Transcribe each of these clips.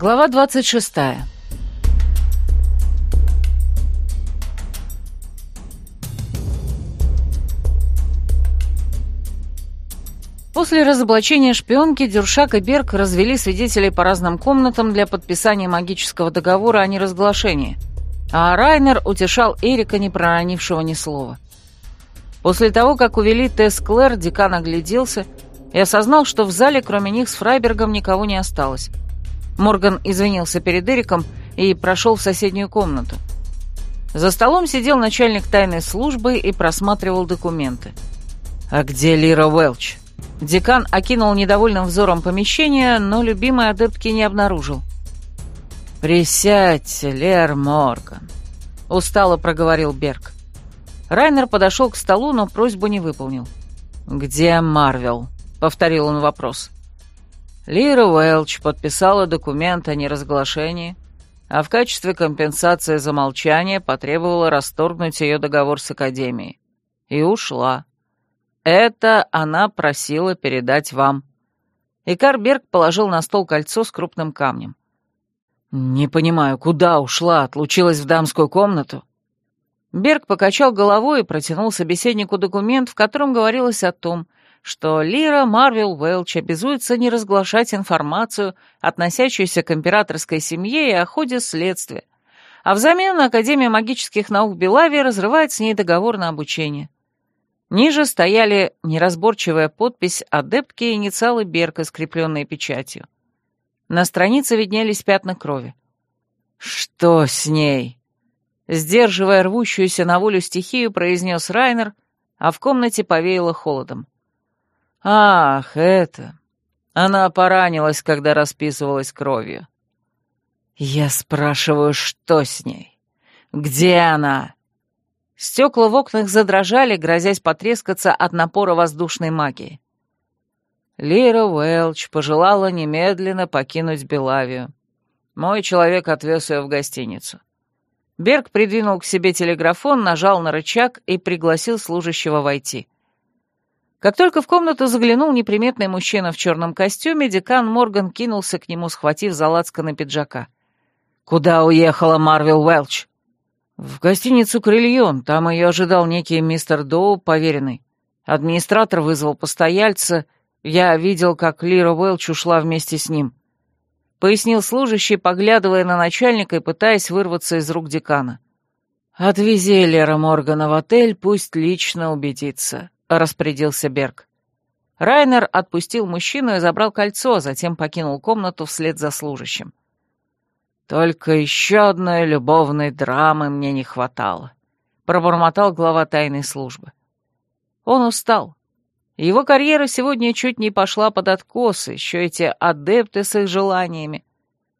Глава 26. После разоблачения шпионки Дюршак и Берг развели свидетелей по разным комнатам для подписания магического договора о неразглашении, а Райнер утешал Эрика, не проронившего ни слова. После того, как увели Тесс Клэр, декан огляделся и осознал, что в зале кроме них с Фрайбергом никого не осталось. Морган извинился перед Эриком и прошел в соседнюю комнату. За столом сидел начальник тайной службы и просматривал документы. «А где Лира Уэлч?» Декан окинул недовольным взором помещение, но любимой адептки не обнаружил. «Присядьте, Лер Морган», — устало проговорил Берг. Райнер подошел к столу, но просьбу не выполнил. «Где Марвел?» — повторил он вопрос. Лира Уэлч подписала документ о неразглашении, а в качестве компенсации за молчание потребовала расторгнуть ее договор с Академией. И ушла. Это она просила передать вам. И Карберг положил на стол кольцо с крупным камнем. «Не понимаю, куда ушла? Отлучилась в дамскую комнату?» Берг покачал головой и протянул собеседнику документ, в котором говорилось о том, что Лира Марвел Уэлч обязуется не разглашать информацию, относящуюся к императорской семье и о ходе следствия, а взамен Академия магических наук Белави разрывает с ней договор на обучение. Ниже стояли неразборчивая подпись адептки и инициалы Берка, скрепленные печатью. На странице виднелись пятна крови. «Что с ней?» Сдерживая рвущуюся на волю стихию, произнес Райнер, а в комнате повеяло холодом. «Ах, это...» Она поранилась, когда расписывалась кровью. «Я спрашиваю, что с ней? Где она?» Стекла в окнах задрожали, грозясь потрескаться от напора воздушной магии. Лира Уэлч пожелала немедленно покинуть Белавию. Мой человек отвез ее в гостиницу. Берг придвинул к себе телеграфон, нажал на рычаг и пригласил служащего войти. Как только в комнату заглянул неприметный мужчина в черном костюме, декан Морган кинулся к нему, схватив за лацканы пиджака. «Куда уехала Марвел Уэлч?» «В гостиницу «Крыльон». Там ее ожидал некий мистер Доу, поверенный. Администратор вызвал постояльца. Я видел, как Лира Уэлч ушла вместе с ним». Пояснил служащий, поглядывая на начальника и пытаясь вырваться из рук декана. «Отвези Лера Моргана в отель, пусть лично убедится», — распорядился Берг. Райнер отпустил мужчину и забрал кольцо, затем покинул комнату вслед за служащим. «Только еще одной любовной драмы мне не хватало», — пробормотал глава тайной службы. Он устал. Его карьера сегодня чуть не пошла под откос, еще эти адепты с их желаниями.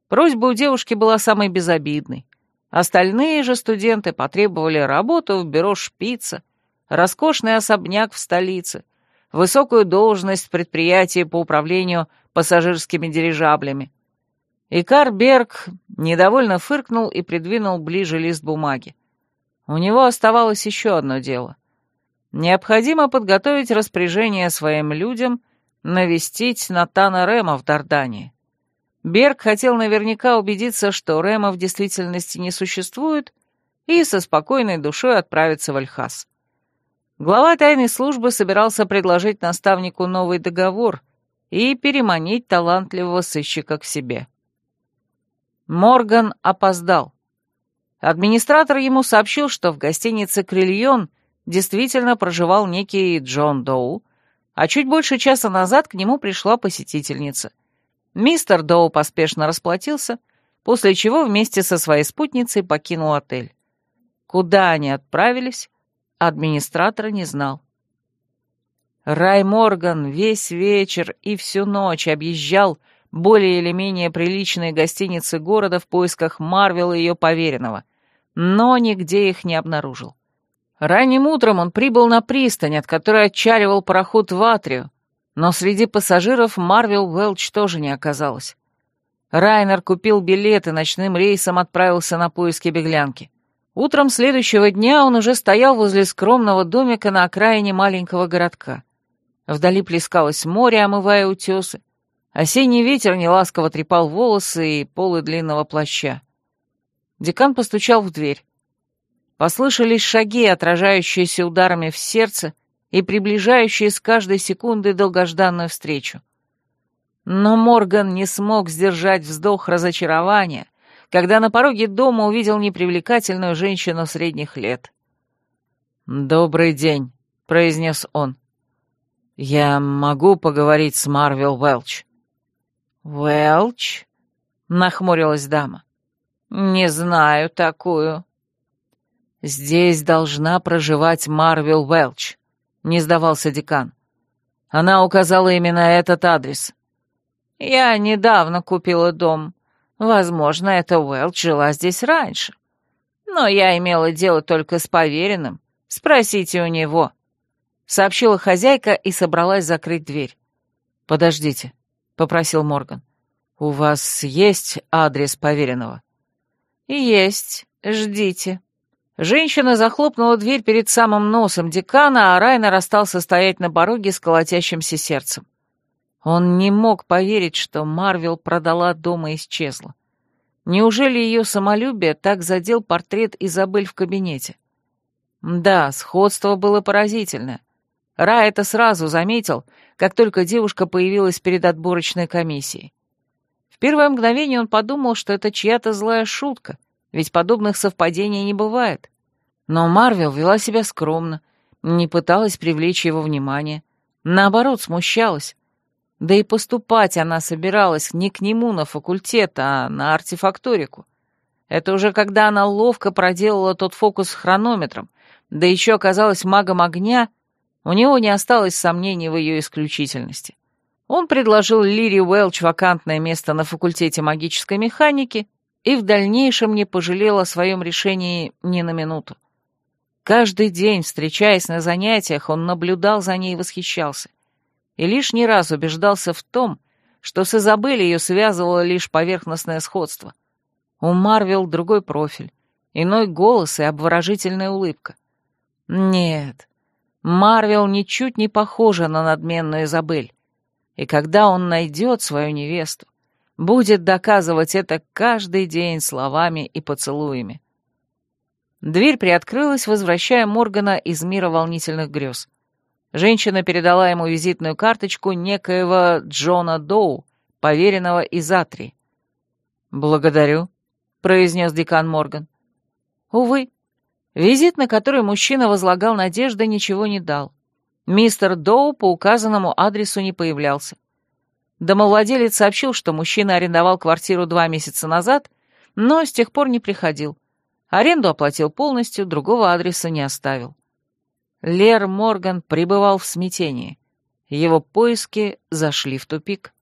Просьба у девушки была самой безобидной. Остальные же студенты потребовали работу в бюро шпица, роскошный особняк в столице, высокую должность в предприятии по управлению пассажирскими дирижаблями. Икар Берг недовольно фыркнул и придвинул ближе лист бумаги. У него оставалось еще одно дело. Необходимо подготовить распоряжение своим людям навестить Натана Рема в Дардании. Берг хотел наверняка убедиться, что Рема в действительности не существует, и со спокойной душой отправиться в Альхас. Глава тайной службы собирался предложить наставнику новый договор и переманить талантливого сыщика к себе. Морган опоздал. Администратор ему сообщил, что в гостинице «Крильон» действительно проживал некий Джон Доу, а чуть больше часа назад к нему пришла посетительница. Мистер Доу поспешно расплатился, после чего вместе со своей спутницей покинул отель. Куда они отправились, администратор не знал. Рай Морган весь вечер и всю ночь объезжал более или менее приличные гостиницы города в поисках Марвел и ее поверенного, но нигде их не обнаружил. Ранним утром он прибыл на пристань, от которой отчаливал пароход в Атрию, но среди пассажиров Марвел Уэлч тоже не оказалось. Райнер купил билет и ночным рейсом отправился на поиски беглянки. Утром следующего дня он уже стоял возле скромного домика на окраине маленького городка. Вдали плескалось море, омывая утесы. Осенний ветер неласково трепал волосы и полы длинного плаща. Декан постучал в дверь. Послышались шаги, отражающиеся ударами в сердце и приближающие с каждой секундой долгожданную встречу. Но Морган не смог сдержать вздох разочарования, когда на пороге дома увидел непривлекательную женщину средних лет. «Добрый день», — произнес он. «Я могу поговорить с Марвел Уэлч?» «Уэлч?» — нахмурилась дама. «Не знаю такую». «Здесь должна проживать Марвел Уэлч», — не сдавался декан. Она указала именно этот адрес. «Я недавно купила дом. Возможно, эта Уэлч жила здесь раньше. Но я имела дело только с поверенным. Спросите у него», — сообщила хозяйка и собралась закрыть дверь. «Подождите», — попросил Морган. «У вас есть адрес поверенного?» «Есть. Ждите». Женщина захлопнула дверь перед самым носом декана, а Райнер остался стоять на пороге с колотящимся сердцем. Он не мог поверить, что Марвел продала дом и исчезла. Неужели ее самолюбие так задел портрет Изабель в кабинете? Да, сходство было поразительное. Рай это сразу заметил, как только девушка появилась перед отборочной комиссией. В первое мгновение он подумал, что это чья-то злая шутка, ведь подобных совпадений не бывает. Но Марвел вела себя скромно, не пыталась привлечь его внимание, наоборот, смущалась. Да и поступать она собиралась не к нему на факультет, а на артефакторику. Это уже когда она ловко проделала тот фокус с хронометром, да еще оказалась магом огня, у него не осталось сомнений в ее исключительности. Он предложил Лири Уэлч вакантное место на факультете магической механики и в дальнейшем не пожалел о своем решении ни на минуту. Каждый день, встречаясь на занятиях, он наблюдал за ней и восхищался и лишний раз убеждался в том, что с Изабель ее связывало лишь поверхностное сходство. У Марвел другой профиль, иной голос и обворожительная улыбка. Нет, Марвел ничуть не похожа на надменную Изабель. И когда он найдет свою невесту, будет доказывать это каждый день словами и поцелуями. Дверь приоткрылась, возвращая Моргана из мира волнительных грез. Женщина передала ему визитную карточку некоего Джона Доу, поверенного из Атри. «Благодарю», — произнес декан Морган. Увы, визит, на который мужчина возлагал надежды, ничего не дал. Мистер Доу по указанному адресу не появлялся. Домовладелец сообщил, что мужчина арендовал квартиру два месяца назад, но с тех пор не приходил. Аренду оплатил полностью, другого адреса не оставил. Лер Морган пребывал в смятении. Его поиски зашли в тупик.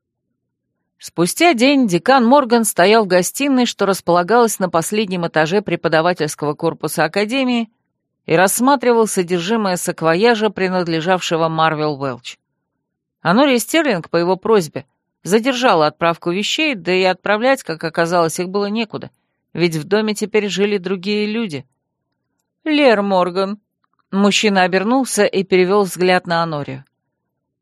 Спустя день декан Морган стоял в гостиной, что располагалась на последнем этаже преподавательского корпуса Академии, и рассматривал содержимое саквояжа, принадлежавшего Марвел Уэлч. Анория Стерлинг по его просьбе задержала отправку вещей, да и отправлять, как оказалось, их было некуда, ведь в доме теперь жили другие люди. «Лер Морган», Мужчина обернулся и перевел взгляд на Анорию.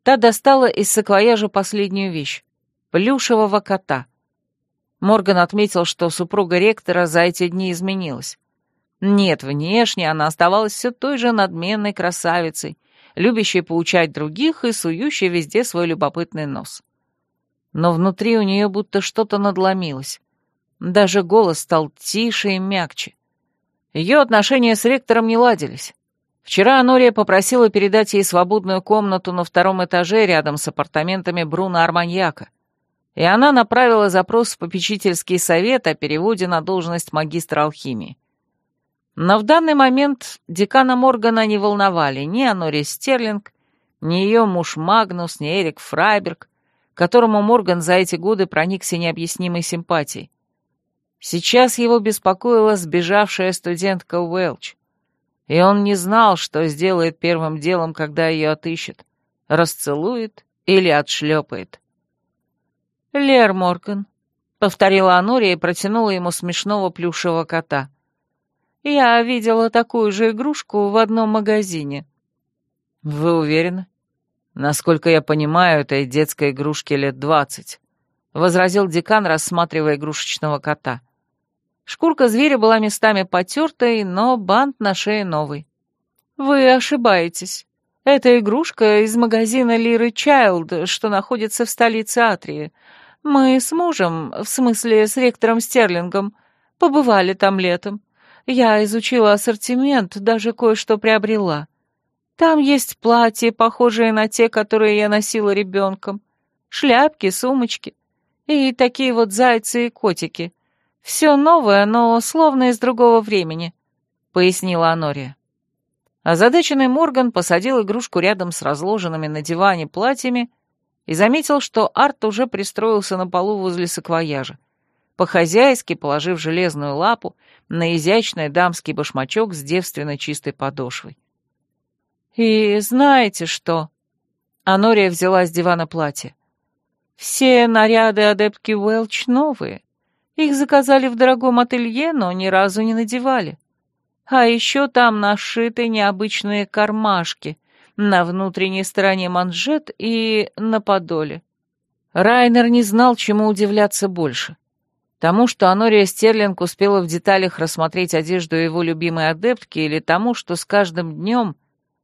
Та достала из саквояжа последнюю вещь — плюшевого кота. Морган отметил, что супруга ректора за эти дни изменилась. Нет, внешне она оставалась все той же надменной красавицей, любящей поучать других и сующей везде свой любопытный нос. Но внутри у нее будто что-то надломилось. Даже голос стал тише и мягче. Ее отношения с ректором не ладились. Вчера Анория попросила передать ей свободную комнату на втором этаже рядом с апартаментами Бруно Арманьяка, и она направила запрос в попечительский совет о переводе на должность магистра алхимии. Но в данный момент декана Моргана не волновали ни Анория Стерлинг, ни ее муж Магнус, ни Эрик Фрайберг, которому Морган за эти годы проникся необъяснимой симпатией. Сейчас его беспокоила сбежавшая студентка Уэлч, и он не знал, что сделает первым делом, когда ее отыщет. Расцелует или отшлепает. «Лер Морган», — повторила Анория и протянула ему смешного плюшевого кота. «Я видела такую же игрушку в одном магазине». «Вы уверены?» Насколько я понимаю, этой детской игрушке лет двадцать, возразил декан, рассматривая игрушечного кота. Шкурка зверя была местами потертой, но бант на шее новый. «Вы ошибаетесь. Это игрушка из магазина Лиры Чайлд, что находится в столице Атрии. Мы с мужем, в смысле с ректором Стерлингом, побывали там летом. Я изучила ассортимент, даже кое-что приобрела. Там есть платья, похожие на те, которые я носила ребенком, шляпки, сумочки и такие вот зайцы и котики. Все новое, но словно из другого времени», — пояснила Анория. Озадаченный Морган посадил игрушку рядом с разложенными на диване платьями и заметил, что Арт уже пристроился на полу возле саквояжа, по-хозяйски положив железную лапу на изящный дамский башмачок с девственно чистой подошвой. «И знаете что?» Анория взяла с дивана платье. «Все наряды адептки Уэлч новые. Их заказали в дорогом ателье, но ни разу не надевали. А еще там нашиты необычные кармашки на внутренней стороне манжет и на подоле. Райнер не знал, чему удивляться больше. Тому, что Анория Стерлинг успела в деталях рассмотреть одежду его любимой адептки, или тому, что с каждым днем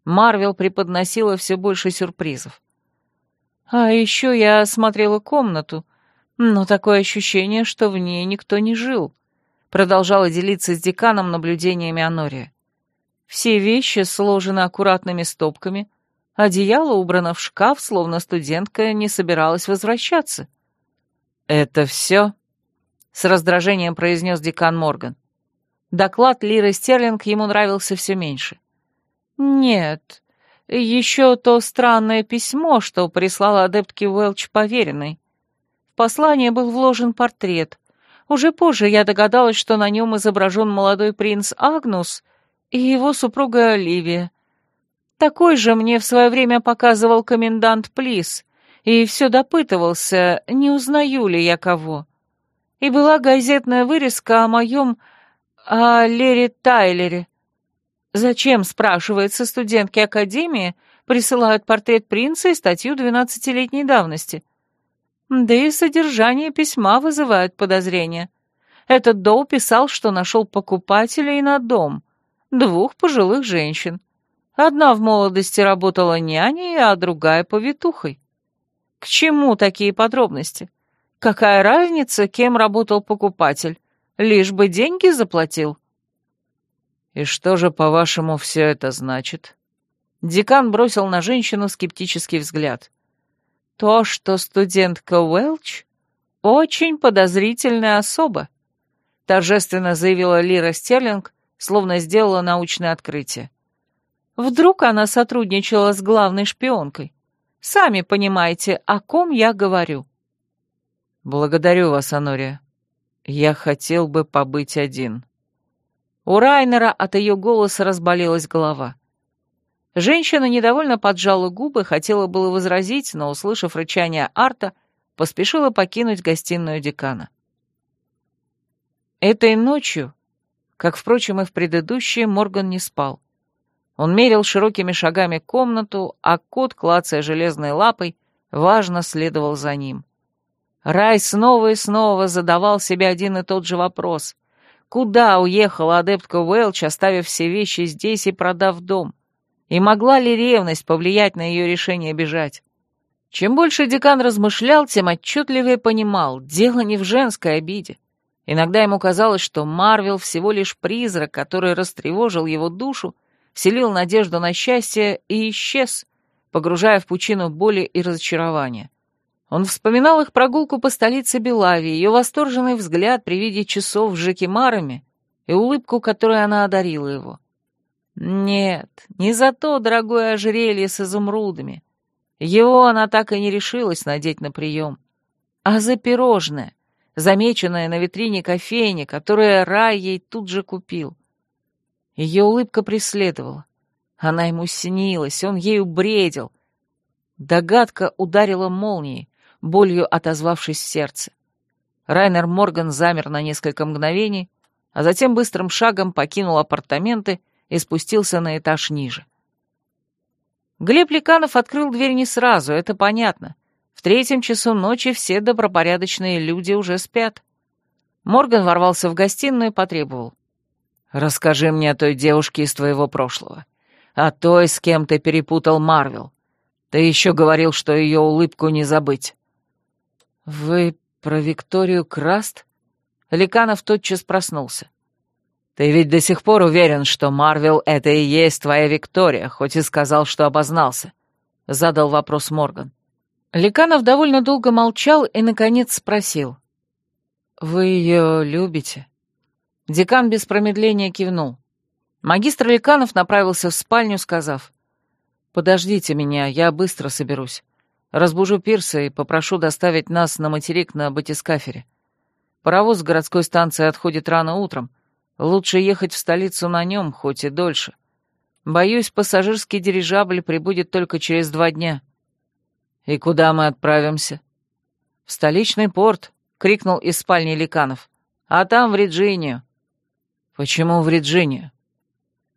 Марвел преподносила все больше сюрпризов. А еще я осмотрела комнату, но такое ощущение, что в ней никто не жил продолжала делиться с деканом наблюдениями Анория. Все вещи сложены аккуратными стопками, одеяло убрано в шкаф, словно студентка не собиралась возвращаться. «Это все?» — с раздражением произнес декан Морган. Доклад Лиры Стерлинг ему нравился все меньше. «Нет, еще то странное письмо, что прислала адептке Уэлч поверенной. Послание был вложен портрет, уже позже я догадалась, что на нем изображен молодой принц Агнус и его супруга Оливия. Такой же мне в свое время показывал комендант Плис, и все допытывался, не узнаю ли я кого. И была газетная вырезка о моем... о Лере Тайлере. Зачем, спрашивается, студентки Академии присылают портрет принца и статью двенадцатилетней давности? Да и содержание письма вызывает подозрения. Этот Доу писал, что нашел покупателей на дом, двух пожилых женщин. Одна в молодости работала няней, а другая повитухой. К чему такие подробности? Какая разница, кем работал покупатель? Лишь бы деньги заплатил. И что же, по-вашему, все это значит? Декан бросил на женщину скептический взгляд. То, что студентка Уэлч очень подозрительная особа, торжественно заявила Лира Стерлинг, словно сделала научное открытие. Вдруг она сотрудничала с главной шпионкой? Сами понимаете, о ком я говорю. Благодарю вас, Анория. Я хотел бы побыть один. У Райнера от ее голоса разболелась голова. Женщина недовольно поджала губы, хотела было возразить, но, услышав рычание Арта, поспешила покинуть гостиную декана. Этой ночью, как, впрочем, и в предыдущие, Морган не спал. Он мерил широкими шагами комнату, а кот, клацая железной лапой, важно следовал за ним. Рай снова и снова задавал себе один и тот же вопрос. Куда уехала адептка Уэлч, оставив все вещи здесь и продав дом? И могла ли ревность повлиять на ее решение бежать? Чем больше декан размышлял, тем отчетливее понимал, дело не в женской обиде. Иногда ему казалось, что Марвел всего лишь призрак, который растревожил его душу, вселил надежду на счастье и исчез, погружая в пучину боли и разочарования. Он вспоминал их прогулку по столице Белави, ее восторженный взгляд при виде часов с Жакимарами и улыбку, которой она одарила его. Нет, не за то дорогое ожерелье с изумрудами. Его она так и не решилась надеть на прием. А за пирожное, замеченное на витрине кофейни, которое Рай ей тут же купил. Ее улыбка преследовала. Она ему снилась, он ею бредил. Догадка ударила молнией, болью отозвавшись в сердце. Райнер Морган замер на несколько мгновений, а затем быстрым шагом покинул апартаменты и спустился на этаж ниже. Глеб Ликанов открыл дверь не сразу, это понятно. В третьем часу ночи все добропорядочные люди уже спят. Морган ворвался в гостиную и потребовал. «Расскажи мне о той девушке из твоего прошлого. О той, с кем ты перепутал Марвел. Ты еще говорил, что ее улыбку не забыть». «Вы про Викторию Краст?» Ликанов тотчас проснулся. «Ты ведь до сих пор уверен, что Марвел — это и есть твоя Виктория, хоть и сказал, что обознался?» — задал вопрос Морган. Ликанов довольно долго молчал и, наконец, спросил. «Вы ее любите?» Декан без промедления кивнул. Магистр Ликанов направился в спальню, сказав, «Подождите меня, я быстро соберусь. Разбужу Пирса и попрошу доставить нас на материк на батискафере. Паровоз с городской станции отходит рано утром, Лучше ехать в столицу на нем, хоть и дольше. Боюсь, пассажирский дирижабль прибудет только через два дня. И куда мы отправимся? В столичный порт, крикнул из спальни Ликанов. А там в Риджинию. Почему в Риджинию?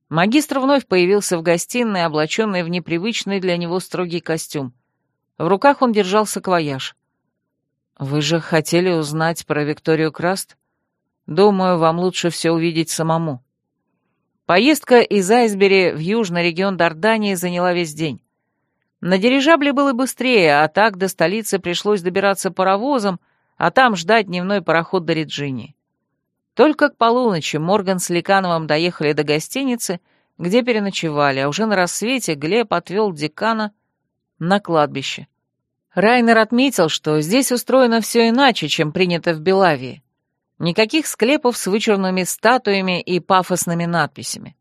Магистр вновь появился в гостиной, облаченный в непривычный для него строгий костюм. В руках он держал саквояж. «Вы же хотели узнать про Викторию Краст?» Думаю, вам лучше все увидеть самому. Поездка из Айсбери в южный регион Дардании заняла весь день. На дирижабле было быстрее, а так до столицы пришлось добираться паровозом, а там ждать дневной пароход до Реджинии. Только к полуночи Морган с Ликановым доехали до гостиницы, где переночевали, а уже на рассвете Глеб отвел декана на кладбище. Райнер отметил, что здесь устроено все иначе, чем принято в Белавии. Никаких склепов с вычурными статуями и пафосными надписями.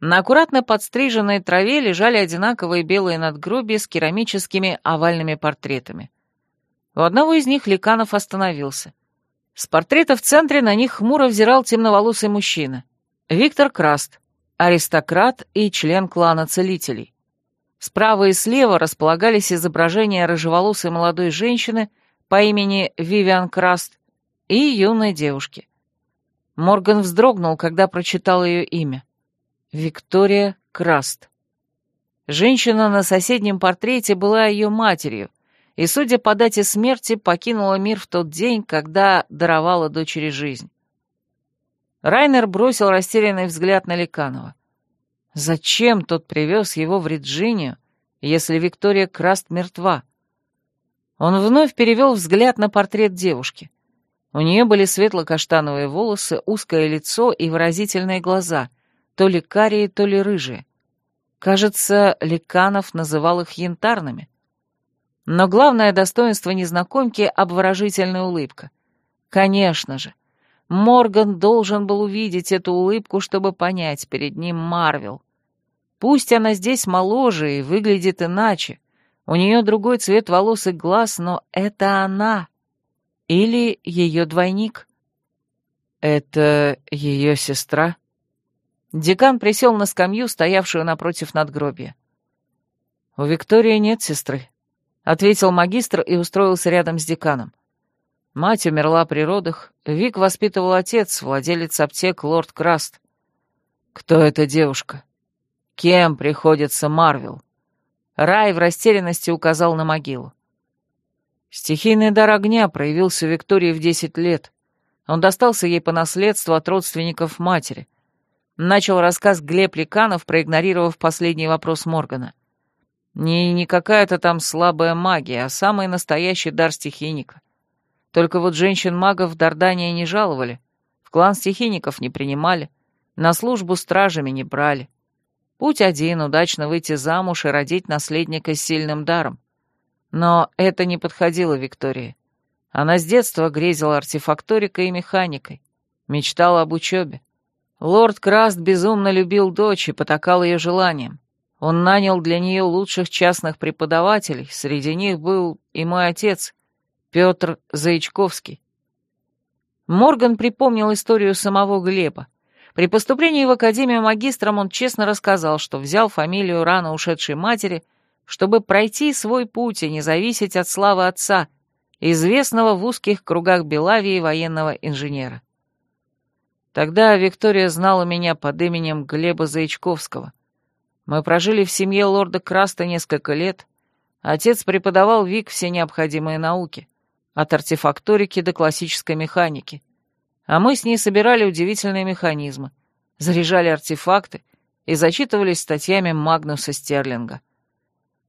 На аккуратно подстриженной траве лежали одинаковые белые надгробия с керамическими овальными портретами. У одного из них Ликанов остановился. С портрета в центре на них хмуро взирал темноволосый мужчина. Виктор Краст, аристократ и член клана целителей. Справа и слева располагались изображения рыжеволосой молодой женщины по имени Вивиан Краст и юной девушки. Морган вздрогнул, когда прочитал ее имя. Виктория Краст. Женщина на соседнем портрете была ее матерью, и, судя по дате смерти, покинула мир в тот день, когда даровала дочери жизнь. Райнер бросил растерянный взгляд на Ликанова. Зачем тот привез его в Риджинию, если Виктория Краст мертва? Он вновь перевел взгляд на портрет девушки. У нее были светло-каштановые волосы, узкое лицо и выразительные глаза, то ли карие, то ли рыжие. Кажется, Ликанов называл их янтарными. Но главное достоинство незнакомки — обворожительная улыбка. Конечно же, Морган должен был увидеть эту улыбку, чтобы понять, перед ним Марвел. Пусть она здесь моложе и выглядит иначе, у нее другой цвет волос и глаз, но это она. Или ее двойник? Это ее сестра? Декан присел на скамью, стоявшую напротив надгробия. «У Виктории нет сестры», — ответил магистр и устроился рядом с деканом. Мать умерла при родах, Вик воспитывал отец, владелец аптек лорд Краст. Кто эта девушка? Кем приходится Марвел? Рай в растерянности указал на могилу. Стихийный дар огня проявился Виктории в десять лет. Он достался ей по наследству от родственников матери. Начал рассказ Глеб Ликанов, проигнорировав последний вопрос Моргана. Не, не какая-то там слабая магия, а самый настоящий дар стихийника. Только вот женщин-магов в Дардания не жаловали, в клан стихийников не принимали, на службу стражами не брали. Путь один — удачно выйти замуж и родить наследника с сильным даром. Но это не подходило Виктории. Она с детства грезила артефакторикой и механикой, мечтала об учебе. Лорд Краст безумно любил дочь и потакал ее желаниям. Он нанял для нее лучших частных преподавателей, среди них был и мой отец, Петр Заичковский. Морган припомнил историю самого Глеба. При поступлении в Академию магистром он честно рассказал, что взял фамилию рано ушедшей матери — чтобы пройти свой путь и не зависеть от славы отца, известного в узких кругах Белавии военного инженера. Тогда Виктория знала меня под именем Глеба Заячковского. Мы прожили в семье лорда Краста несколько лет. Отец преподавал Вик все необходимые науки, от артефакторики до классической механики. А мы с ней собирали удивительные механизмы, заряжали артефакты и зачитывались статьями Магнуса Стерлинга.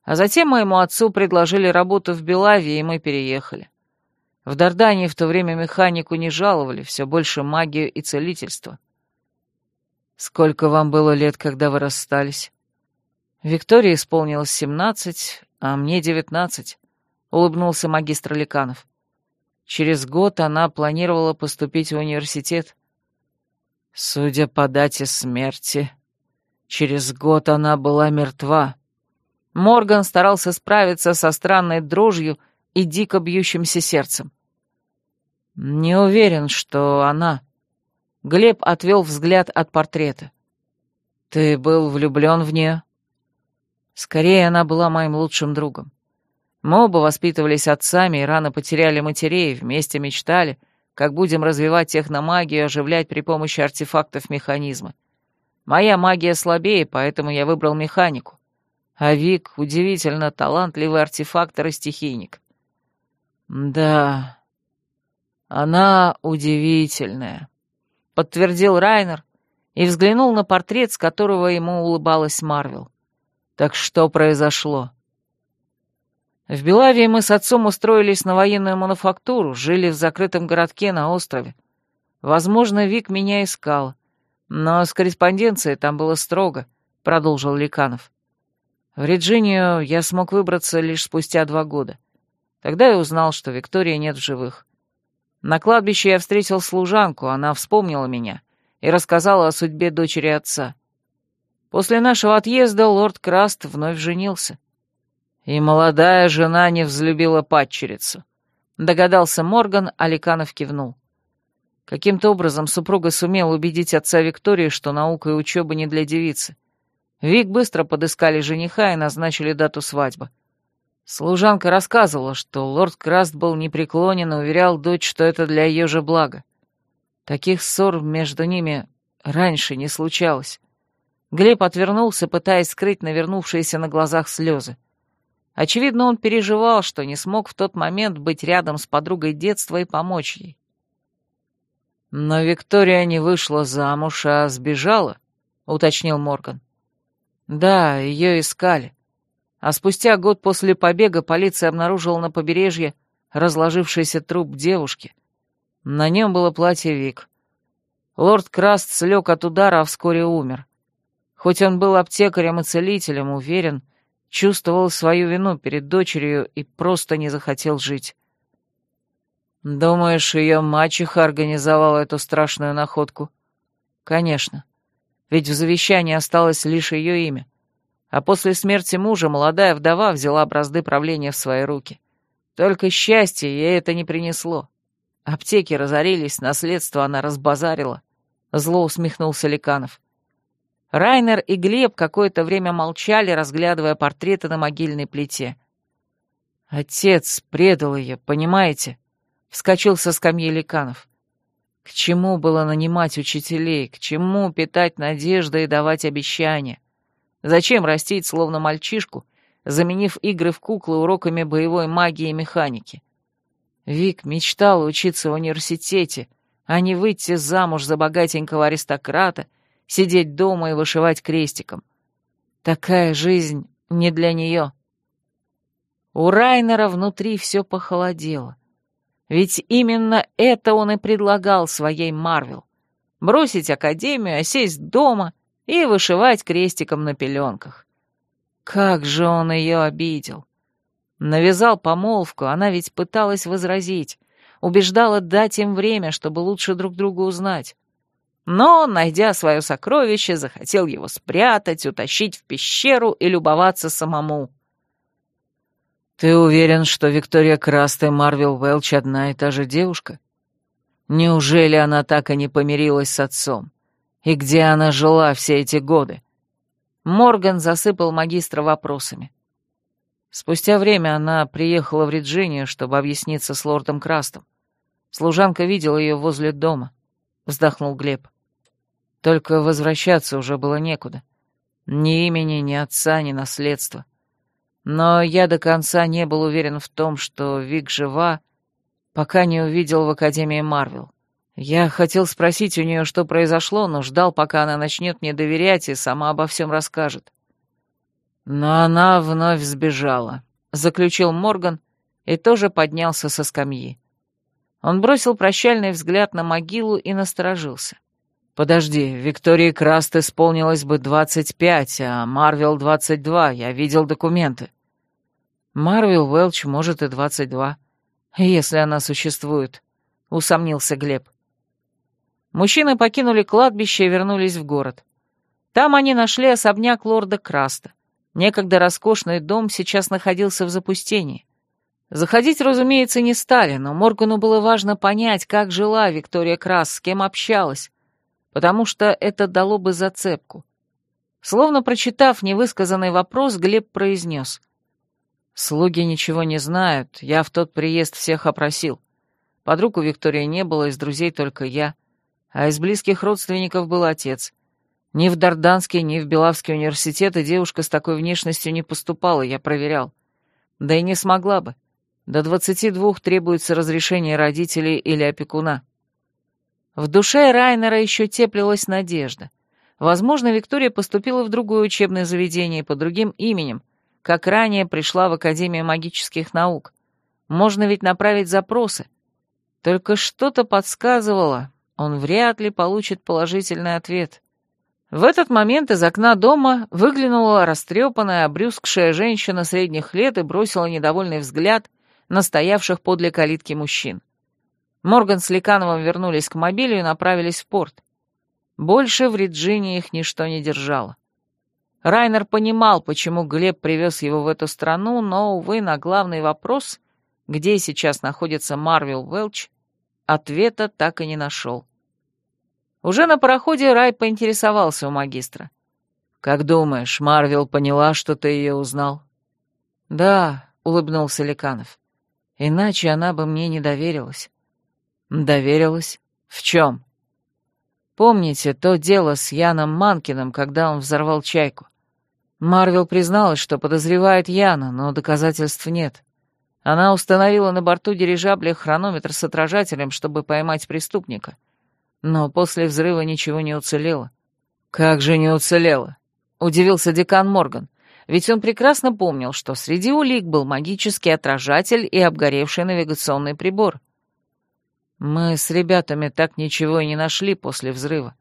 А затем моему отцу предложили работу в Белавии, и мы переехали. В Дардании в то время механику не жаловали, все больше магию и целительство. Сколько вам было лет, когда вы расстались? Виктории исполнилось семнадцать, а мне девятнадцать, улыбнулся магистр Ликанов. Через год она планировала поступить в университет. Судя по дате смерти, через год она была мертва. Морган старался справиться со странной дрожью и дико бьющимся сердцем. «Не уверен, что она...» Глеб отвел взгляд от портрета. «Ты был влюблен в нее?» «Скорее, она была моим лучшим другом. Мы оба воспитывались отцами и рано потеряли матерей, вместе мечтали, как будем развивать техномагию и оживлять при помощи артефактов механизма. Моя магия слабее, поэтому я выбрал механику. А Вик — удивительно талантливый артефактор и стихийник. «Да, она удивительная», — подтвердил Райнер и взглянул на портрет, с которого ему улыбалась Марвел. «Так что произошло?» В Белавии мы с отцом устроились на военную мануфактуру, жили в закрытом городке на острове. Возможно, Вик меня искал, но с корреспонденцией там было строго, — продолжил Ликанов. В Реджинию я смог выбраться лишь спустя два года. Тогда я узнал, что Виктории нет в живых. На кладбище я встретил служанку, она вспомнила меня и рассказала о судьбе дочери отца. После нашего отъезда лорд Краст вновь женился. И молодая жена не взлюбила падчерицу. Догадался Морган, а Ликанов кивнул. Каким-то образом супруга сумела убедить отца Виктории, что наука и учеба не для девицы. Вик быстро подыскали жениха и назначили дату свадьбы. Служанка рассказывала, что лорд Краст был непреклонен и уверял дочь, что это для ее же блага. Таких ссор между ними раньше не случалось. Глеб отвернулся, пытаясь скрыть навернувшиеся на глазах слезы. Очевидно, он переживал, что не смог в тот момент быть рядом с подругой детства и помочь ей. «Но Виктория не вышла замуж, а сбежала», — уточнил Морган. Да, ее искали. А спустя год после побега полиция обнаружила на побережье разложившийся труп девушки. На нем было платье Вик. Лорд Краст слег от удара, а вскоре умер. Хоть он был аптекарем и целителем, уверен, чувствовал свою вину перед дочерью и просто не захотел жить. «Думаешь, ее мачеха организовала эту страшную находку?» «Конечно ведь в завещании осталось лишь ее имя. А после смерти мужа молодая вдова взяла бразды правления в свои руки. Только счастье ей это не принесло. Аптеки разорились, наследство она разбазарила. Зло усмехнулся Ликанов. Райнер и Глеб какое-то время молчали, разглядывая портреты на могильной плите. «Отец предал ее, понимаете?» — вскочил со скамьи Ликанов. К чему было нанимать учителей, к чему питать надежды и давать обещания? Зачем растить словно мальчишку, заменив игры в куклы уроками боевой магии и механики? Вик мечтал учиться в университете, а не выйти замуж за богатенького аристократа, сидеть дома и вышивать крестиком. Такая жизнь не для нее. У Райнера внутри все похолодело. Ведь именно это он и предлагал своей Марвел. Бросить академию, а сесть дома и вышивать крестиком на пеленках. Как же он ее обидел. Навязал помолвку, она ведь пыталась возразить, убеждала дать им время, чтобы лучше друг друга узнать. Но, найдя свое сокровище, захотел его спрятать, утащить в пещеру и любоваться самому. «Ты уверен, что Виктория Краст и Марвел Уэлч одна и та же девушка? Неужели она так и не помирилась с отцом? И где она жила все эти годы?» Морган засыпал магистра вопросами. Спустя время она приехала в Риджинию, чтобы объясниться с лордом Крастом. Служанка видела ее возле дома. Вздохнул Глеб. Только возвращаться уже было некуда. Ни имени, ни отца, ни наследства. Но я до конца не был уверен в том, что Вик жива, пока не увидел в Академии Марвел. Я хотел спросить у нее, что произошло, но ждал, пока она начнет мне доверять и сама обо всем расскажет. Но она вновь сбежала, заключил Морган и тоже поднялся со скамьи. Он бросил прощальный взгляд на могилу и насторожился. «Подожди, Виктории Краст исполнилось бы двадцать пять, а Марвел двадцать два. Я видел документы». «Марвел Уэлч может и двадцать два, если она существует», — усомнился Глеб. Мужчины покинули кладбище и вернулись в город. Там они нашли особняк лорда Краста. Некогда роскошный дом сейчас находился в запустении. Заходить, разумеется, не стали, но Моргану было важно понять, как жила Виктория Крас, с кем общалась, потому что это дало бы зацепку. Словно прочитав невысказанный вопрос, Глеб произнес. «Слуги ничего не знают, я в тот приезд всех опросил. Подруг у Виктории не было, из друзей только я а из близких родственников был отец. Ни в Дарданский, ни в Белавский университеты девушка с такой внешностью не поступала, я проверял. Да и не смогла бы. До двадцати двух требуется разрешение родителей или опекуна. В душе Райнера еще теплилась надежда. Возможно, Виктория поступила в другое учебное заведение под другим именем, как ранее пришла в Академию магических наук. Можно ведь направить запросы. Только что-то подсказывало, он вряд ли получит положительный ответ. В этот момент из окна дома выглянула растрепанная, обрюзгшая женщина средних лет и бросила недовольный взгляд на стоявших подле калитки мужчин. Морган с Ликановым вернулись к мобилю и направились в порт. Больше в Риджине их ничто не держало. Райнер понимал, почему Глеб привез его в эту страну, но, увы, на главный вопрос, где сейчас находится Марвел Велч, ответа так и не нашел. Уже на пароходе Рай поинтересовался у магистра. «Как думаешь, Марвел поняла, что ты ее узнал?» «Да», — улыбнулся Ликанов. «Иначе она бы мне не доверилась». «Доверилась? В чем?» «Помните то дело с Яном Манкиным, когда он взорвал чайку? Марвел призналась, что подозревает Яна, но доказательств нет. Она установила на борту дирижабля хронометр с отражателем, чтобы поймать преступника. Но после взрыва ничего не уцелело. «Как же не уцелело?» — удивился декан Морган. Ведь он прекрасно помнил, что среди улик был магический отражатель и обгоревший навигационный прибор. Мы с ребятами так ничего и не нашли после взрыва.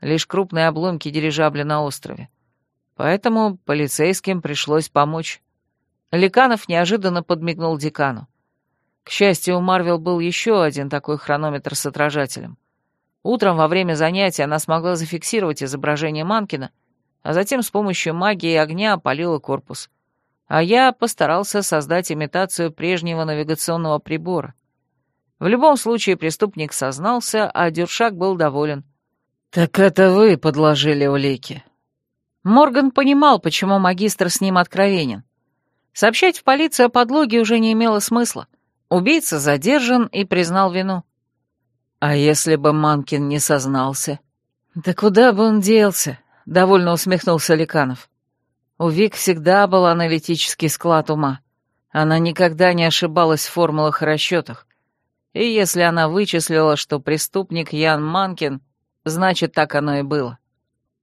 Лишь крупные обломки дирижабля на острове. Поэтому полицейским пришлось помочь. Ликанов неожиданно подмигнул декану. К счастью, у Марвел был еще один такой хронометр с отражателем. Утром во время занятия она смогла зафиксировать изображение Манкина, а затем с помощью магии огня опалила корпус. А я постарался создать имитацию прежнего навигационного прибора. В любом случае преступник сознался, а Дюршак был доволен. «Так это вы подложили улики». Морган понимал, почему магистр с ним откровенен. Сообщать в полицию о подлоге уже не имело смысла. Убийца задержан и признал вину. А если бы Манкин не сознался? Да куда бы он делся? Довольно усмехнулся Ликанов. У Вик всегда был аналитический склад ума. Она никогда не ошибалась в формулах и расчетах. И если она вычислила, что преступник Ян Манкин, значит, так оно и было.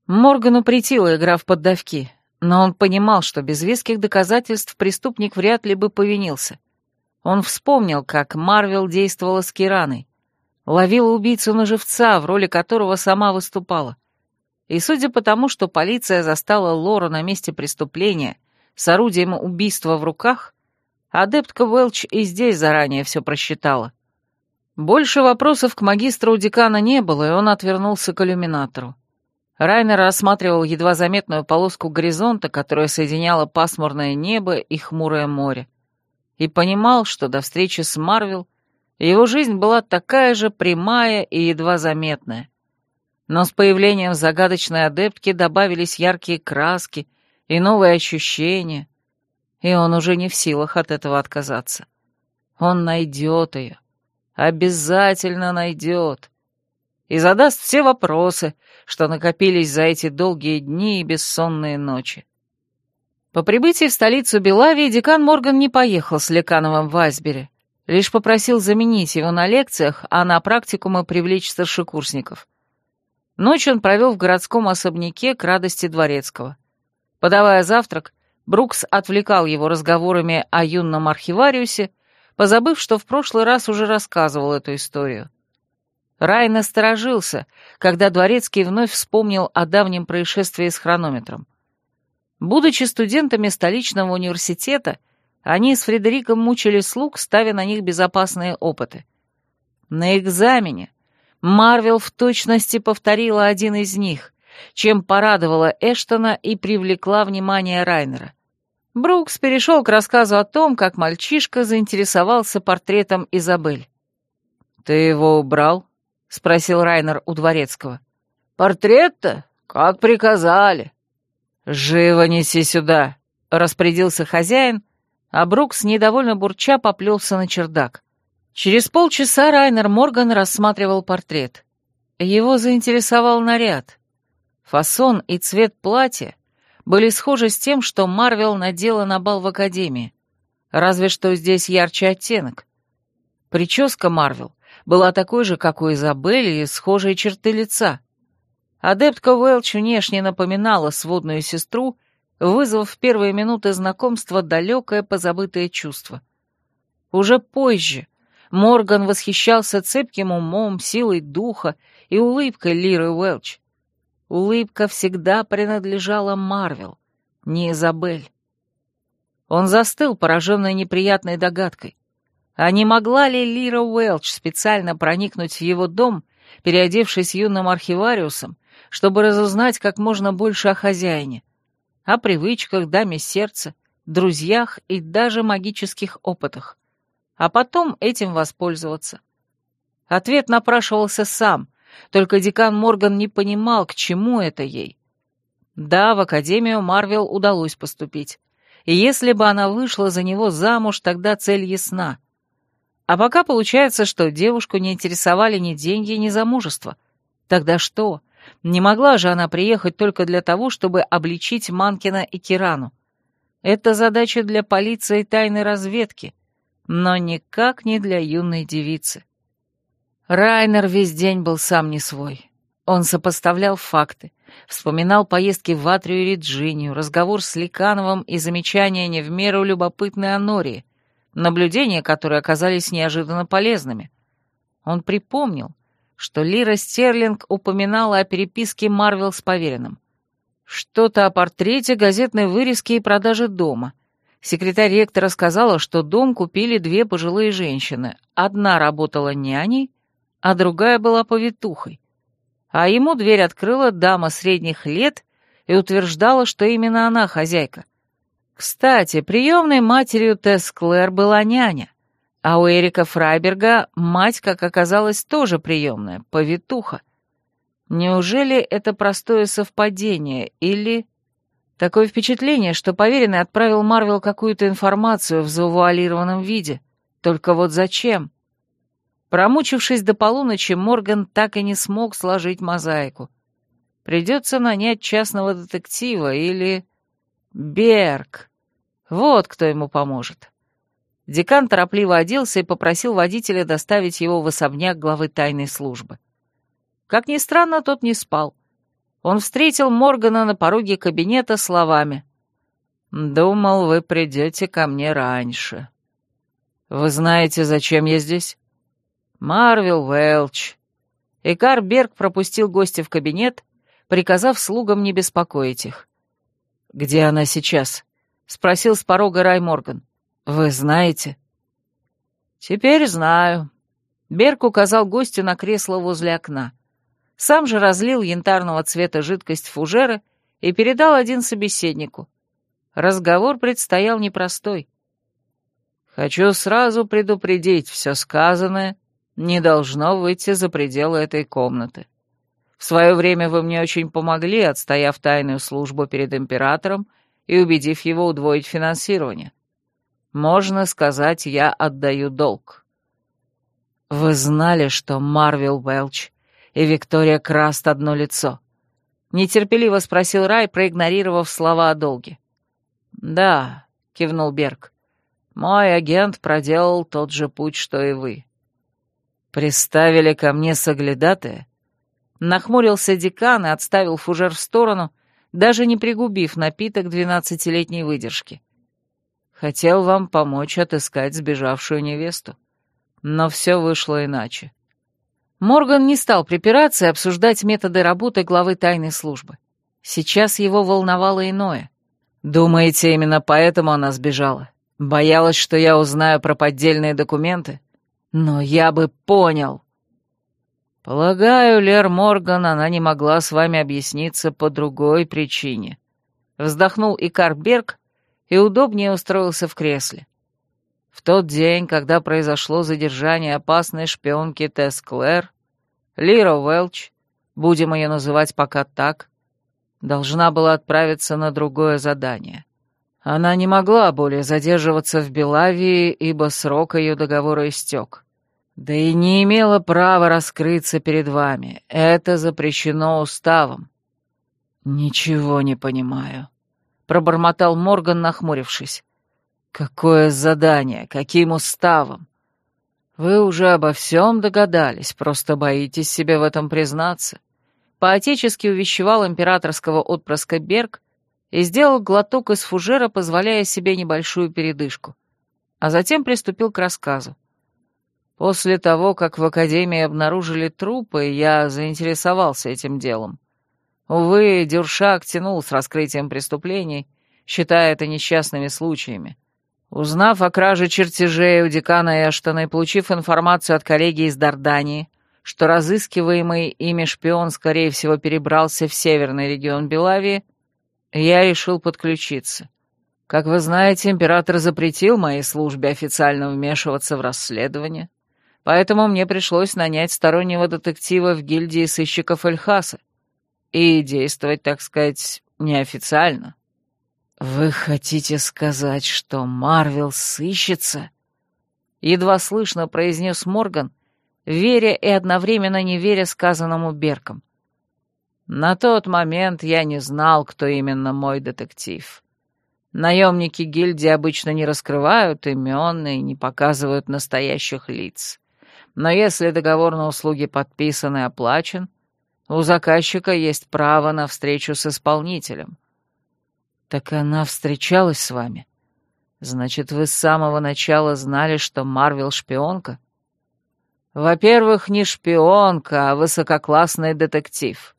Моргану притила игра в поддавки, но он понимал, что без веских доказательств преступник вряд ли бы повинился. Он вспомнил, как Марвел действовала с Кираной, ловила убийцу на живца, в роли которого сама выступала. И судя по тому, что полиция застала Лора на месте преступления с орудием убийства в руках, адептка Уэлч и здесь заранее все просчитала. Больше вопросов к магистру декана не было, и он отвернулся к иллюминатору. Райнер рассматривал едва заметную полоску горизонта, которая соединяла пасмурное небо и хмурое море, и понимал, что до встречи с Марвел его жизнь была такая же прямая и едва заметная. Но с появлением загадочной адептки добавились яркие краски и новые ощущения, и он уже не в силах от этого отказаться. Он найдет ее. Обязательно найдет. и задаст все вопросы, что накопились за эти долгие дни и бессонные ночи. По прибытии в столицу Белавии декан Морган не поехал с Лекановым в Айсбери, лишь попросил заменить его на лекциях, а на практикумы привлечь старшекурсников. Ночь он провел в городском особняке к радости Дворецкого. Подавая завтрак, Брукс отвлекал его разговорами о юном архивариусе, позабыв, что в прошлый раз уже рассказывал эту историю. Рай насторожился, когда Дворецкий вновь вспомнил о давнем происшествии с хронометром. Будучи студентами столичного университета, они с Фредериком мучили слуг, ставя на них безопасные опыты. На экзамене Марвел в точности повторила один из них, чем порадовала Эштона и привлекла внимание Райнера. Брукс перешел к рассказу о том, как мальчишка заинтересовался портретом Изабель. «Ты его убрал?» — спросил Райнер у Дворецкого. «Портрет-то? Как приказали». «Живо неси сюда!» — распорядился хозяин, а Брукс, недовольно бурча, поплелся на чердак. Через полчаса Райнер Морган рассматривал портрет. Его заинтересовал наряд. Фасон и цвет платья были схожи с тем, что Марвел надела на бал в Академии. Разве что здесь ярче оттенок. Прическа Марвел была такой же, как у Изабелли, и схожие черты лица. Адептка Уэлч внешне напоминала сводную сестру, вызвав в первые минуты знакомства далекое позабытое чувство. Уже позже Морган восхищался цепким умом, силой духа и улыбкой Лиры Уэлч. Улыбка всегда принадлежала Марвел, не Изабель. Он застыл, пораженный неприятной догадкой. А не могла ли Лира Уэлч специально проникнуть в его дом, переодевшись юным архивариусом, чтобы разузнать как можно больше о хозяине, о привычках, даме сердца, друзьях и даже магических опытах, а потом этим воспользоваться? Ответ напрашивался сам, только декан Морган не понимал, к чему это ей. Да, в Академию Марвел удалось поступить. И если бы она вышла за него замуж, тогда цель ясна. А пока получается, что девушку не интересовали ни деньги, ни замужество. Тогда что? Не могла же она приехать только для того, чтобы обличить Манкина и Кирану. Это задача для полиции и тайной разведки, но никак не для юной девицы. Райнер весь день был сам не свой. Он сопоставлял факты, вспоминал поездки в Атрию и Реджинию, разговор с Ликановым и замечания не в меру любопытной Анории, наблюдения, которые оказались неожиданно полезными. Он припомнил, что Лира Стерлинг упоминала о переписке Марвел с поверенным. Что-то о портрете, газетной вырезке и продаже дома. Секретарь ректора сказала, что дом купили две пожилые женщины. Одна работала няней, а другая была повитухой. А ему дверь открыла дама средних лет и утверждала, что именно она хозяйка. Кстати, приемной матерью Тесс Клэр была няня, а у Эрика Фрайберга мать, как оказалось, тоже приемная, повитуха. Неужели это простое совпадение или... Такое впечатление, что поверенный отправил Марвел какую-то информацию в завуалированном виде. Только вот зачем? Промучившись до полуночи, Морган так и не смог сложить мозаику. Придется нанять частного детектива или... Берг. Вот кто ему поможет. Декан торопливо оделся и попросил водителя доставить его в особняк главы тайной службы. Как ни странно, тот не спал. Он встретил Моргана на пороге кабинета словами. «Думал, вы придете ко мне раньше». «Вы знаете, зачем я здесь?» Марвел Велч. Икар Берг пропустил гостя в кабинет, приказав слугам не беспокоить их. «Где она сейчас?» — спросил с порога Рай Морган. «Вы знаете?» «Теперь знаю». Берг указал гостю на кресло возле окна. Сам же разлил янтарного цвета жидкость фужеры и передал один собеседнику. Разговор предстоял непростой. «Хочу сразу предупредить, все сказанное не должно выйти за пределы этой комнаты. В свое время вы мне очень помогли, отстояв тайную службу перед императором и убедив его удвоить финансирование. Можно сказать, я отдаю долг. Вы знали, что Марвел Велч и Виктория Краст одно лицо. Нетерпеливо спросил Рай, проигнорировав слова о долге. «Да», — кивнул Берг, — «мой агент проделал тот же путь, что и вы». «Приставили ко мне соглядатая?» Нахмурился декан и отставил фужер в сторону, даже не пригубив напиток двенадцатилетней выдержки. Хотел вам помочь отыскать сбежавшую невесту. Но все вышло иначе. Морган не стал припираться и обсуждать методы работы главы тайной службы. Сейчас его волновало иное. «Думаете, именно поэтому она сбежала? Боялась, что я узнаю про поддельные документы? Но я бы понял!» «Полагаю, Лер Морган, она не могла с вами объясниться по другой причине». Вздохнул Икар Берг и удобнее устроился в кресле. В тот день, когда произошло задержание опасной шпионки Тесс Клэр, Лира Уэлч, будем ее называть пока так, должна была отправиться на другое задание. Она не могла более задерживаться в Белавии, ибо срок ее договора истек. Да и не имела права раскрыться перед вами. Это запрещено уставом. Ничего не понимаю, пробормотал Морган, нахмурившись. «Какое задание? Каким уставом?» «Вы уже обо всем догадались, просто боитесь себе в этом признаться». Поотечески увещевал императорского отпрыска Берг и сделал глоток из фужера, позволяя себе небольшую передышку. А затем приступил к рассказу. После того, как в Академии обнаружили трупы, я заинтересовался этим делом. Увы, Дюршак тянул с раскрытием преступлений, считая это несчастными случаями. Узнав о краже чертежей у декана Эштона и получив информацию от коллеги из Дардании, что разыскиваемый ими шпион, скорее всего, перебрался в северный регион Белавии, я решил подключиться. Как вы знаете, император запретил моей службе официально вмешиваться в расследование, поэтому мне пришлось нанять стороннего детектива в гильдии сыщиков Эльхаса и действовать, так сказать, неофициально. «Вы хотите сказать, что Марвел сыщется?» Едва слышно произнес Морган, веря и одновременно не веря сказанному Берком. На тот момент я не знал, кто именно мой детектив. Наемники гильдии обычно не раскрывают имен и не показывают настоящих лиц. Но если договор на услуги подписан и оплачен, у заказчика есть право на встречу с исполнителем. «Так она встречалась с вами? Значит, вы с самого начала знали, что Марвел шпионка?» «Во-первых, не шпионка, а высококлассный детектив.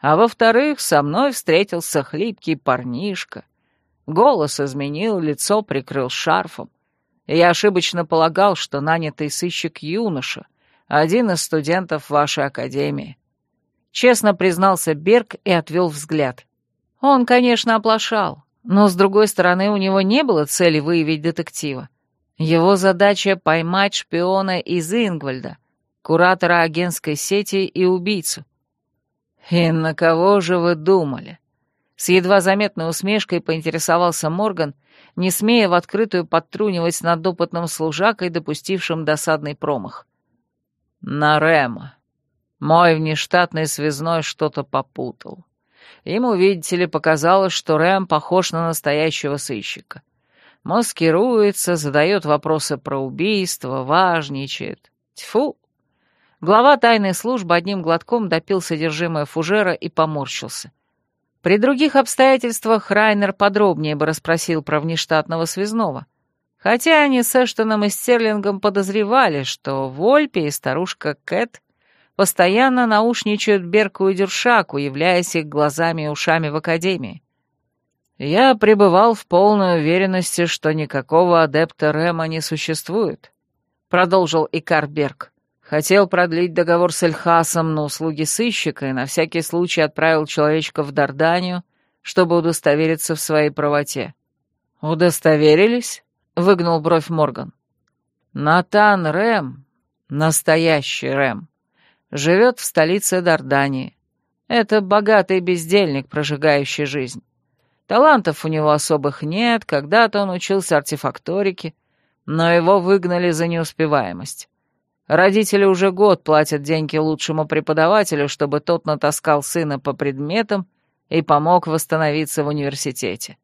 А во-вторых, со мной встретился хлипкий парнишка. Голос изменил, лицо прикрыл шарфом. Я ошибочно полагал, что нанятый сыщик юноша, один из студентов вашей академии. Честно признался Берг и отвел взгляд. Он, конечно, оплошал, но, с другой стороны, у него не было цели выявить детектива. Его задача — поймать шпиона из Ингвальда, куратора агентской сети и убийцу. «И на кого же вы думали?» С едва заметной усмешкой поинтересовался Морган, не смея в открытую подтрунивать над опытным служакой, допустившим досадный промах. «На Рема. Мой внештатный связной что-то попутал. Ему, видите ли, показалось, что Рэм похож на настоящего сыщика. Маскируется, задает вопросы про убийство, важничает. Тьфу! Глава тайной службы одним глотком допил содержимое фужера и поморщился. При других обстоятельствах Райнер подробнее бы расспросил про внештатного связного. Хотя они с Эштоном и Стерлингом подозревали, что Вольпе и старушка Кэт постоянно наушничают Берку и Дюршаку, являясь их глазами и ушами в Академии. Я пребывал в полной уверенности, что никакого адепта Рема не существует, продолжил Икар Берг. Хотел продлить договор с Эльхасом на услуги сыщика и на всякий случай отправил человечка в Дарданию, чтобы удостовериться в своей правоте. «Удостоверились?» — выгнул бровь Морган. «Натан Рэм, настоящий Рэм, Живет в столице Дардании. Это богатый бездельник, прожигающий жизнь. Талантов у него особых нет, когда-то он учился артефакторике, но его выгнали за неуспеваемость. Родители уже год платят деньги лучшему преподавателю, чтобы тот натаскал сына по предметам и помог восстановиться в университете.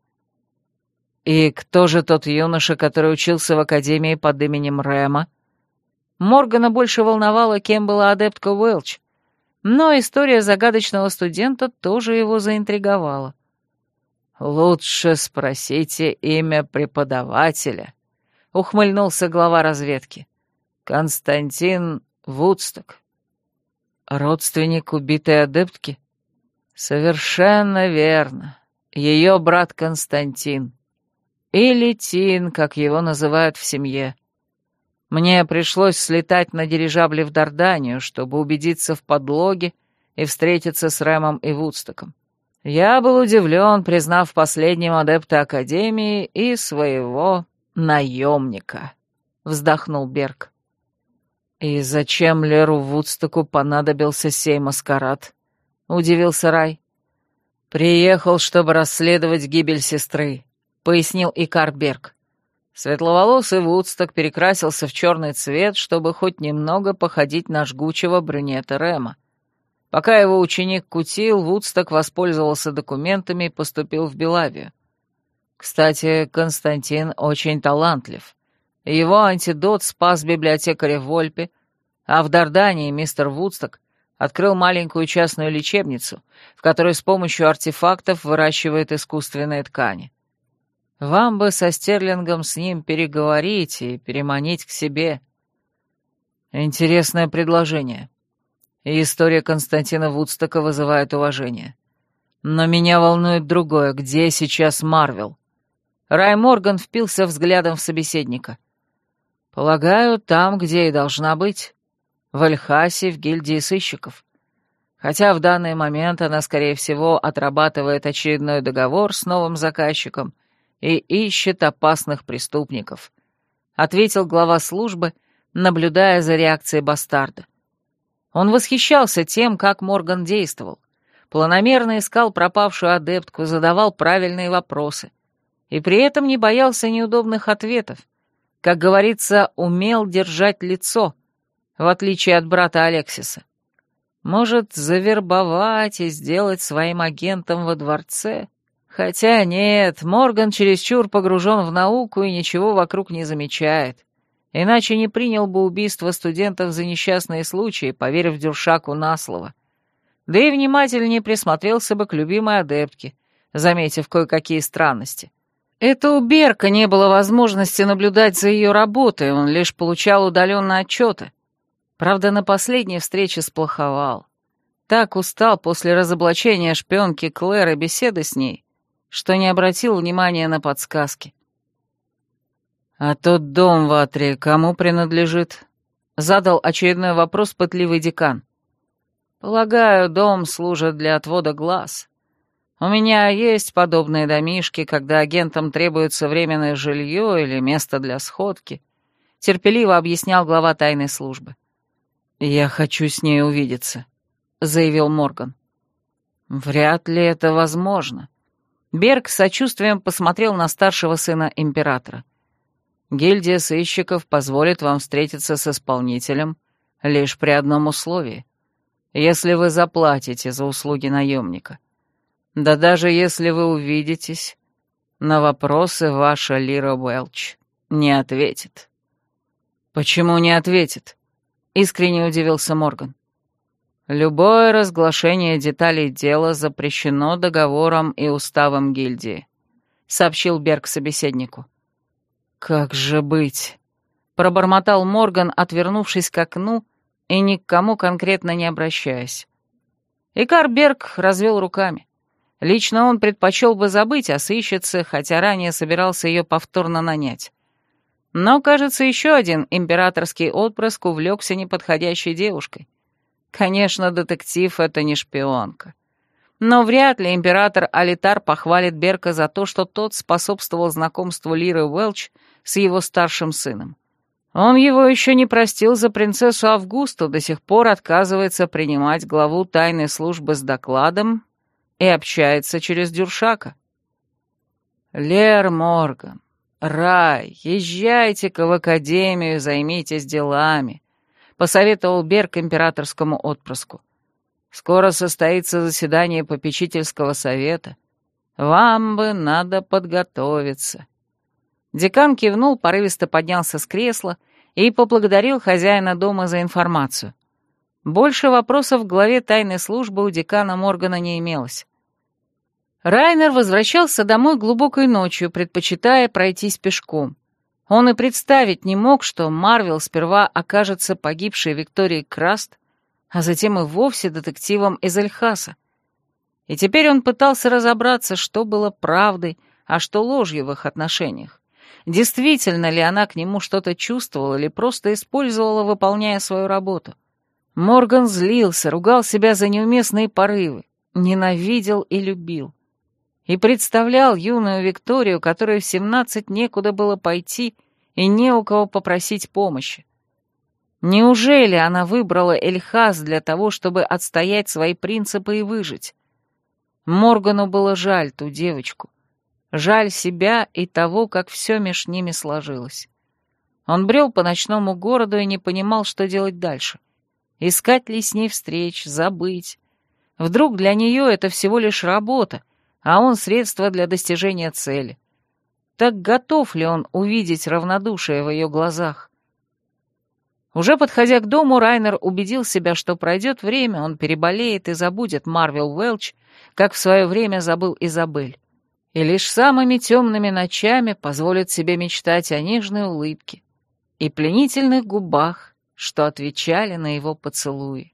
И кто же тот юноша, который учился в академии под именем Рэма? Моргана больше волновала, кем была адептка Уэлч, но история загадочного студента тоже его заинтриговала. «Лучше спросите имя преподавателя», — ухмыльнулся глава разведки. «Константин Вудсток». «Родственник убитой адептки?» «Совершенно верно. Ее брат Константин. Или Тин, как его называют в семье. Мне пришлось слетать на дирижабле в Дарданию, чтобы убедиться в подлоге и встретиться с Рэмом и Вудстоком. Я был удивлен, признав последним адепта Академии и своего наемника, — вздохнул Берг. «И зачем Леру Вудстоку понадобился сей маскарад?» — удивился Рай. «Приехал, чтобы расследовать гибель сестры», — пояснил Икар Берг. Светловолосый Вудсток перекрасился в черный цвет, чтобы хоть немного походить на жгучего брюнета Рема. Пока его ученик кутил, Вудсток воспользовался документами и поступил в Белавию. Кстати, Константин очень талантлив. Его антидот спас библиотекаря Вольпе, а в Дардании мистер Вудсток открыл маленькую частную лечебницу, в которой с помощью артефактов выращивает искусственные ткани. Вам бы со Стерлингом с ним переговорить и переманить к себе. Интересное предложение. И история Константина Вудстока вызывает уважение. Но меня волнует другое. Где сейчас Марвел? Рай Морган впился взглядом в собеседника. Полагаю, там, где и должна быть. В Эльхасе, в гильдии сыщиков. Хотя в данный момент она, скорее всего, отрабатывает очередной договор с новым заказчиком — и ищет опасных преступников», — ответил глава службы, наблюдая за реакцией бастарда. Он восхищался тем, как Морган действовал. Планомерно искал пропавшую адептку, задавал правильные вопросы. И при этом не боялся неудобных ответов. Как говорится, умел держать лицо, в отличие от брата Алексиса. Может, завербовать и сделать своим агентом во дворце? Хотя нет, Морган чересчур погружен в науку и ничего вокруг не замечает. Иначе не принял бы убийство студентов за несчастные случаи, поверив Дюршаку на слово. Да и внимательнее присмотрелся бы к любимой адептке, заметив кое-какие странности. Это у Берка не было возможности наблюдать за ее работой, он лишь получал удаленно отчеты. Правда, на последней встрече сплоховал. Так устал после разоблачения шпионки Клэр и беседы с ней, что не обратил внимания на подсказки. «А тот дом в Атре кому принадлежит?» — задал очередной вопрос пытливый декан. «Полагаю, дом служит для отвода глаз. У меня есть подобные домишки, когда агентам требуется временное жилье или место для сходки», — терпеливо объяснял глава тайной службы. «Я хочу с ней увидеться», — заявил Морган. «Вряд ли это возможно», Берг с сочувствием посмотрел на старшего сына императора. «Гильдия сыщиков позволит вам встретиться с исполнителем лишь при одном условии. Если вы заплатите за услуги наемника. Да даже если вы увидитесь, на вопросы ваша Лира Уэлч не ответит». «Почему не ответит?» — искренне удивился Морган. Любое разглашение деталей дела запрещено договором и уставом гильдии», — сообщил Берг собеседнику. «Как же быть?» — пробормотал Морган, отвернувшись к окну и ни к кому конкретно не обращаясь. Икар Берг развел руками. Лично он предпочел бы забыть о сыщице, хотя ранее собирался ее повторно нанять. Но, кажется, еще один императорский отпрыск увлекся неподходящей девушкой. Конечно, детектив — это не шпионка. Но вряд ли император Алитар похвалит Берка за то, что тот способствовал знакомству Лиры Уэлч с его старшим сыном. Он его еще не простил за принцессу Августу, до сих пор отказывается принимать главу тайной службы с докладом и общается через Дюршака. «Лер Морган, Рай, езжайте-ка в академию, займитесь делами. — посоветовал Берг императорскому отпрыску. «Скоро состоится заседание попечительского совета. Вам бы надо подготовиться». Декан кивнул, порывисто поднялся с кресла и поблагодарил хозяина дома за информацию. Больше вопросов в главе тайной службы у декана Моргана не имелось. Райнер возвращался домой глубокой ночью, предпочитая пройтись пешком. Он и представить не мог, что Марвел сперва окажется погибшей Викторией Краст, а затем и вовсе детективом из Эльхаса. И теперь он пытался разобраться, что было правдой, а что ложью в их отношениях. Действительно ли она к нему что-то чувствовала или просто использовала, выполняя свою работу? Морган злился, ругал себя за неуместные порывы, ненавидел и любил и представлял юную Викторию, которой в семнадцать некуда было пойти и не у кого попросить помощи. Неужели она выбрала Эльхаз для того, чтобы отстоять свои принципы и выжить? Моргану было жаль ту девочку. Жаль себя и того, как все меж ними сложилось. Он брел по ночному городу и не понимал, что делать дальше. Искать ли с ней встреч, забыть. Вдруг для нее это всего лишь работа, а он средство для достижения цели. Так готов ли он увидеть равнодушие в ее глазах? Уже подходя к дому, Райнер убедил себя, что пройдет время, он переболеет и забудет Марвел Уэлч, как в свое время забыл Изабель. И лишь самыми темными ночами позволит себе мечтать о нежной улыбке и пленительных губах, что отвечали на его поцелуи.